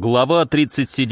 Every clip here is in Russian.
Глава 37.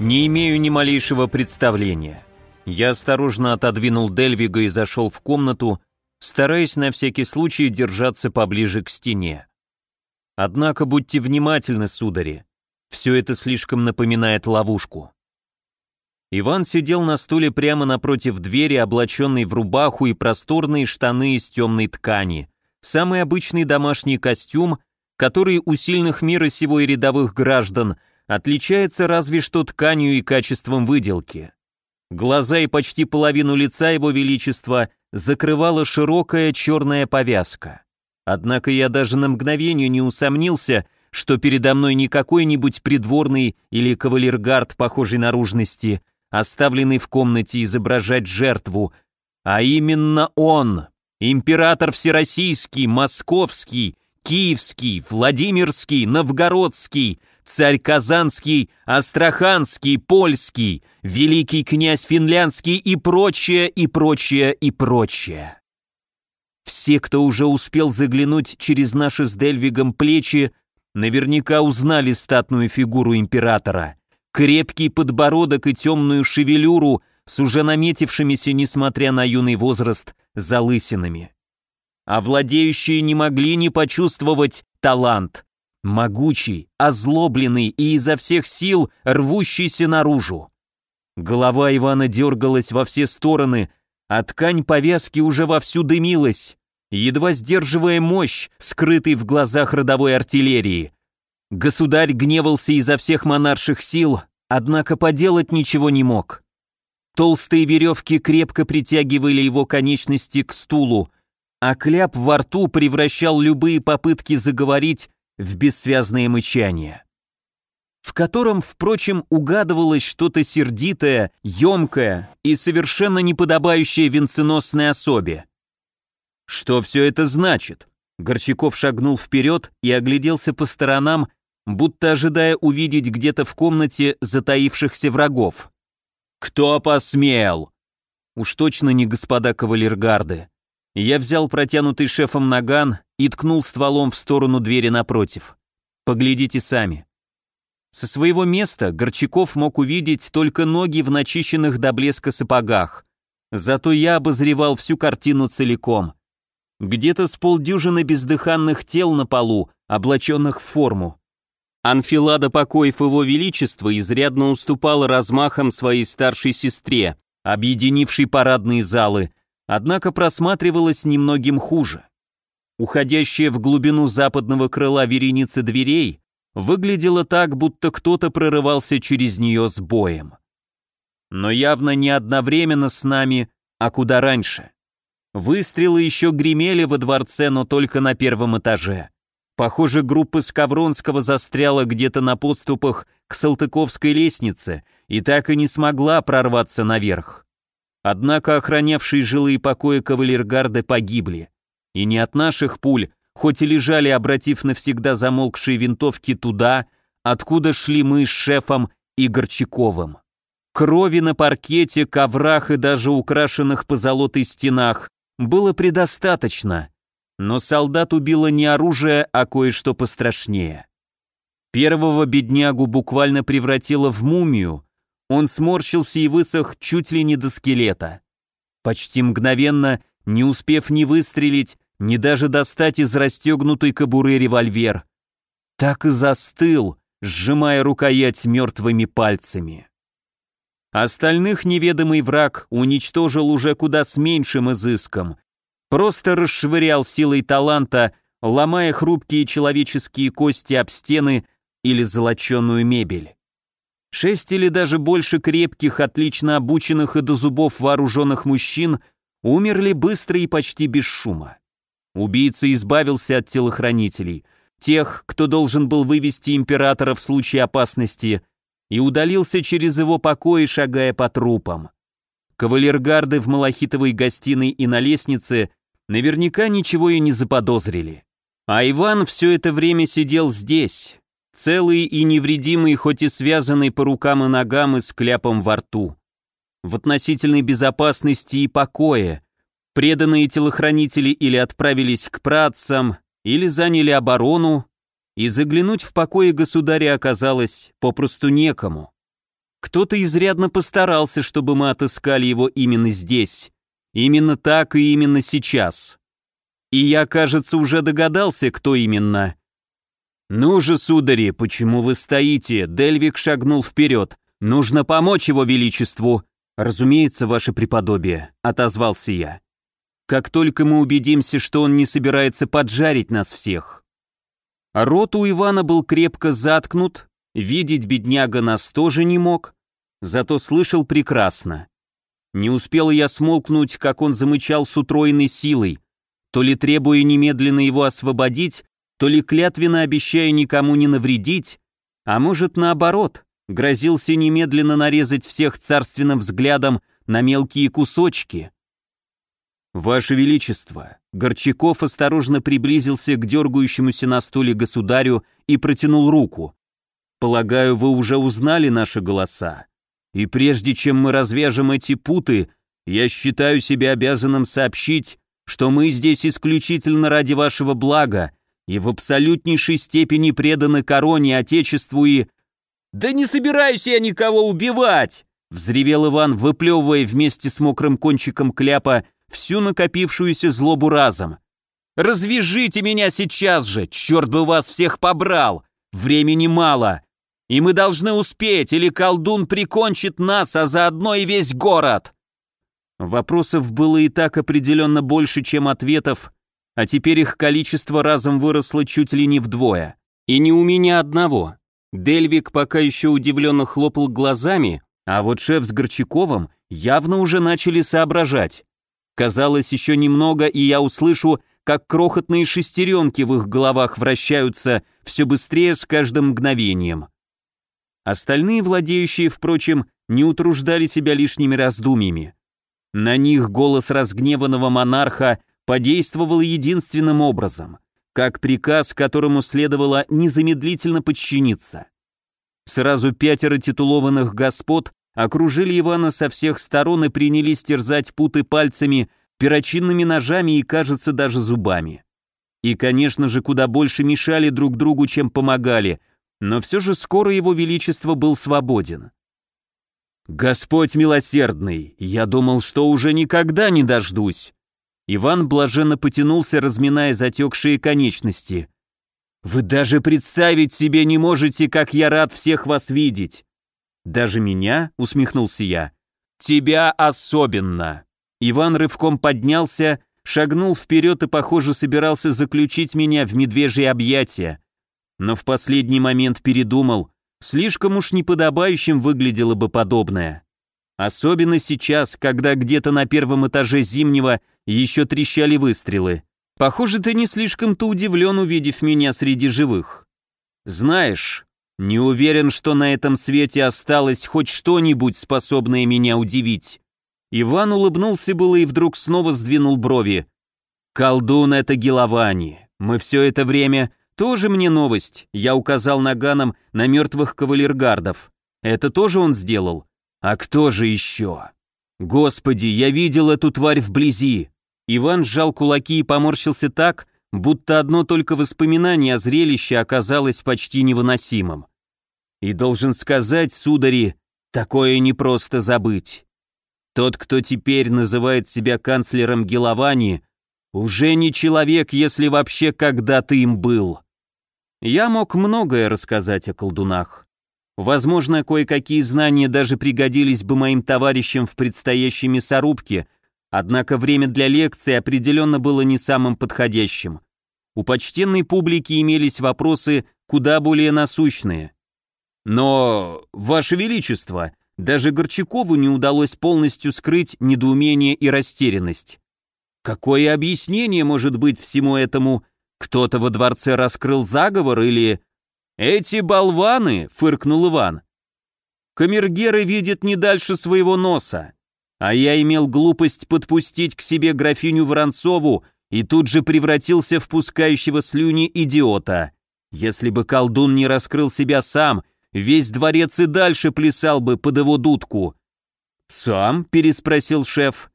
Не имею ни малейшего представления. Я осторожно отодвинул Дельвига и зашел в комнату, стараясь на всякий случай держаться поближе к стене. Однако будьте внимательны, судари. Все это слишком напоминает ловушку. Иван сидел на стуле прямо напротив двери, облаченный в рубаху и просторные штаны из темной ткани. Самый обычный домашний костюм, который у сильных мира сего и рядовых граждан отличается разве что тканью и качеством выделки. Глаза и почти половину лица его величества закрывала широкая черная повязка. Однако я даже на мгновение не усомнился, что передо мной не какой-нибудь придворный или кавалергард похожей наружности, оставленный в комнате изображать жертву, а именно он, император всероссийский, московский, киевский, владимирский, новгородский, царь казанский, астраханский, польский, великий князь финляндский и прочее, и прочее, и прочее. Все, кто уже успел заглянуть через наши с Дельвигом плечи, наверняка узнали статную фигуру императора. Крепкий подбородок и темную шевелюру с уже наметившимися, несмотря на юный возраст, залысинами. А владеющие не могли не почувствовать талант. Могучий, озлобленный и изо всех сил рвущийся наружу. Голова Ивана дергалась во все стороны, а ткань повязки уже вовсю дымилась, едва сдерживая мощь, скрытой в глазах родовой артиллерии. Государь гневался изо всех монарших сил, однако поделать ничего не мог. Толстые веревки крепко притягивали его конечности к стулу, а кляп во рту превращал любые попытки заговорить в бессвязное мычание в котором, впрочем, угадывалось что-то сердитое, емкое и совершенно неподобающее венценосной особе. «Что все это значит?» Горчаков шагнул вперед и огляделся по сторонам, будто ожидая увидеть где-то в комнате затаившихся врагов. «Кто посмел?» Уж точно не господа кавалергарды. Я взял протянутый шефом наган и ткнул стволом в сторону двери напротив. Поглядите сами. Со своего места Горчаков мог увидеть только ноги в начищенных до блеска сапогах. Зато я обозревал всю картину целиком. Где-то с полдюжины бездыханных тел на полу, облаченных в форму. Анфилада покоев его величества изрядно уступала размахам своей старшей сестре, объединившей парадные залы, однако просматривалась немногим хуже. Уходящая в глубину западного крыла вереницы дверей выглядела так, будто кто-то прорывался через нее с боем. Но явно не одновременно с нами, а куда раньше. Выстрелы еще гремели во дворце, но только на первом этаже. Похоже, группа Скавронского застряла где-то на подступах к Салтыковской лестнице и так и не смогла прорваться наверх. Однако охранявшие жилые покои кавалергарды погибли. И не от наших пуль, хоть и лежали, обратив навсегда замолкшие винтовки туда, откуда шли мы с шефом и Горчаковым. Крови на паркете, коврах и даже украшенных позолотой стенах было предостаточно, но солдат убило не оружие, а кое-что пострашнее. Первого беднягу буквально превратило в мумию, он сморщился и высох чуть ли не до скелета. Почти мгновенно, не успев ни выстрелить, ни даже достать из расстегнутой кобуры револьвер. Так и застыл, сжимая рукоять мертвыми пальцами. Остальных неведомый враг уничтожил уже куда с меньшим изыском, просто расшвырял силой таланта, ломая хрупкие человеческие кости об стены или золоченую мебель. Шесть или даже больше крепких, отлично обученных и до зубов вооруженных мужчин умерли быстро и почти без шума. Убийца избавился от телохранителей, тех, кто должен был вывести императора в случае опасности, и удалился через его покои, шагая по трупам. Кавалергарды в малахитовой гостиной и на лестнице наверняка ничего и не заподозрили. А Иван все это время сидел здесь, целый и невредимый, хоть и связанный по рукам и ногам и с кляпом во рту. В относительной безопасности и покое. Преданные телохранители или отправились к працам, или заняли оборону, и заглянуть в покое государя оказалось попросту некому. Кто-то изрядно постарался, чтобы мы отыскали его именно здесь. Именно так и именно сейчас. И я, кажется, уже догадался, кто именно. «Ну же, судари, почему вы стоите?» Дельвик шагнул вперед. «Нужно помочь его величеству». «Разумеется, ваше преподобие», — отозвался я. «Как только мы убедимся, что он не собирается поджарить нас всех». Рот у Ивана был крепко заткнут, видеть бедняга нас тоже не мог, зато слышал прекрасно. Не успел я смолкнуть, как он замычал с утроенной силой, то ли требуя немедленно его освободить, то ли клятвенно обещая никому не навредить, а может наоборот, грозился немедленно нарезать всех царственным взглядом на мелкие кусочки. «Ваше Величество!» Горчаков осторожно приблизился к дергающемуся на стуле государю и протянул руку. «Полагаю, вы уже узнали наши голоса. И прежде чем мы развяжем эти путы, я считаю себя обязанным сообщить, что мы здесь исключительно ради вашего блага и в абсолютнейшей степени преданы короне, отечеству и... «Да не собираюсь я никого убивать!» — взревел Иван, выплевывая вместе с мокрым кончиком кляпа всю накопившуюся злобу разом. «Развяжите меня сейчас же! Черт бы вас всех побрал! Времени мало! И мы должны успеть, или колдун прикончит нас, а заодно и весь город!» Вопросов было и так определенно больше, чем ответов, а теперь их количество разом выросло чуть ли не вдвое. И не у меня одного. Дельвик пока еще удивленно хлопал глазами, а вот шеф с Горчаковым явно уже начали соображать. Казалось, еще немного, и я услышу, как крохотные шестеренки в их головах вращаются все быстрее с каждым мгновением. Остальные владеющие, впрочем, не утруждали себя лишними раздумьями. На них голос разгневанного монарха подействовал единственным образом, как приказ, которому следовало незамедлительно подчиниться. Сразу пятеро титулованных господ окружили Ивана со всех сторон и принялись терзать путы пальцами, перочинными ножами и, кажется, даже зубами. И, конечно же, куда больше мешали друг другу, чем помогали, но все же скоро его величество был свободен. «Господь милосердный, я думал, что уже никогда не дождусь». Иван блаженно потянулся, разминая затекшие конечности. «Вы даже представить себе не можете, как я рад всех вас видеть!» «Даже меня?» — усмехнулся я. «Тебя особенно!» Иван рывком поднялся, шагнул вперед и, похоже, собирался заключить меня в медвежье объятия. Но в последний момент передумал, Слишком уж неподобающим выглядело бы подобное. Особенно сейчас, когда где-то на первом этаже Зимнего еще трещали выстрелы. Похоже, ты не слишком-то удивлен, увидев меня среди живых. Знаешь, не уверен, что на этом свете осталось хоть что-нибудь, способное меня удивить. Иван улыбнулся было и вдруг снова сдвинул брови. «Колдун — это Геловани. Мы все это время «Тоже мне новость», — я указал наганом на мертвых кавалергардов. «Это тоже он сделал? А кто же еще?» «Господи, я видел эту тварь вблизи!» Иван сжал кулаки и поморщился так, будто одно только воспоминание о зрелище оказалось почти невыносимым. И должен сказать, судари, такое непросто забыть. Тот, кто теперь называет себя канцлером Геловани, уже не человек, если вообще когда-то им был. Я мог многое рассказать о колдунах. Возможно, кое-какие знания даже пригодились бы моим товарищам в предстоящей мясорубке, однако время для лекции определенно было не самым подходящим. У почтенной публики имелись вопросы куда более насущные. Но, Ваше Величество, даже Горчакову не удалось полностью скрыть недоумение и растерянность. Какое объяснение может быть всему этому кто-то во дворце раскрыл заговор или... «Эти болваны!» — фыркнул Иван. «Камергеры видят не дальше своего носа. А я имел глупость подпустить к себе графиню Воронцову и тут же превратился в пускающего слюни идиота. Если бы колдун не раскрыл себя сам, весь дворец и дальше плясал бы под его дудку. «Сам?» — переспросил шеф.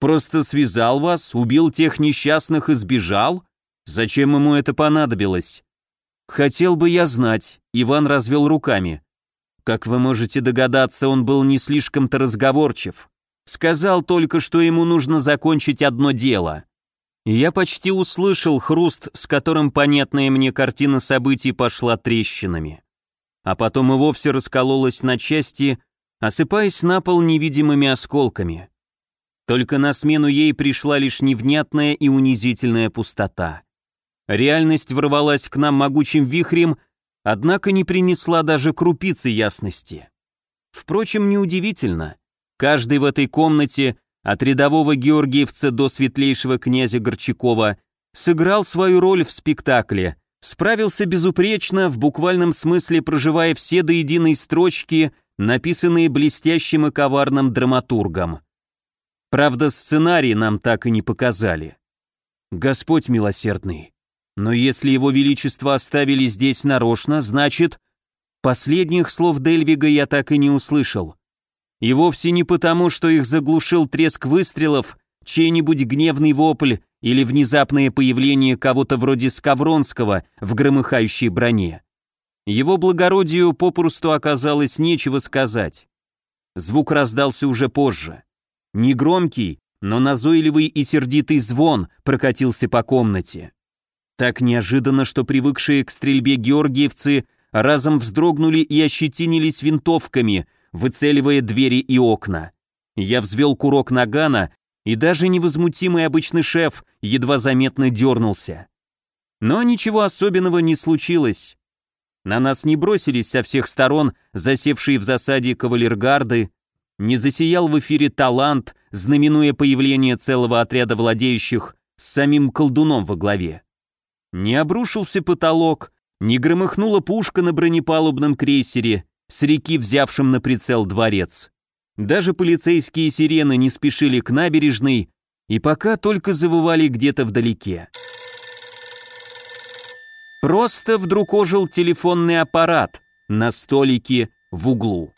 «Просто связал вас, убил тех несчастных и сбежал? Зачем ему это понадобилось?» «Хотел бы я знать», — Иван развел руками. Как вы можете догадаться, он был не слишком-то разговорчив. Сказал только, что ему нужно закончить одно дело. Я почти услышал хруст, с которым понятная мне картина событий пошла трещинами. А потом и вовсе раскололась на части, осыпаясь на пол невидимыми осколками. Только на смену ей пришла лишь невнятная и унизительная пустота. Реальность ворвалась к нам могучим вихрем, однако не принесла даже крупицы ясности. Впрочем, неудивительно. Каждый в этой комнате от рядового георгиевца до светлейшего князя Горчакова, сыграл свою роль в спектакле, справился безупречно, в буквальном смысле проживая все до единой строчки, написанные блестящим и коварным драматургом. Правда, сценарий нам так и не показали. Господь милосердный. Но если его величество оставили здесь нарочно, значит... Последних слов Дельвига я так и не услышал. И вовсе не потому, что их заглушил треск выстрелов, чей-нибудь гневный вопль или внезапное появление кого-то вроде Скавронского в громыхающей броне. Его благородию попросту оказалось нечего сказать. Звук раздался уже позже. Негромкий, но назойливый и сердитый звон прокатился по комнате. Так неожиданно, что привыкшие к стрельбе георгиевцы разом вздрогнули и ощетинились винтовками — выцеливая двери и окна. Я взвел курок нагана, и даже невозмутимый обычный шеф едва заметно дернулся. Но ничего особенного не случилось. На нас не бросились со всех сторон засевшие в засаде кавалергарды, не засиял в эфире талант, знаменуя появление целого отряда владеющих с самим колдуном во главе. Не обрушился потолок, не громыхнула пушка на бронепалубном крейсере, с реки взявшим на прицел дворец. Даже полицейские сирены не спешили к набережной и пока только завывали где-то вдалеке. Просто вдруг ожил телефонный аппарат на столике в углу.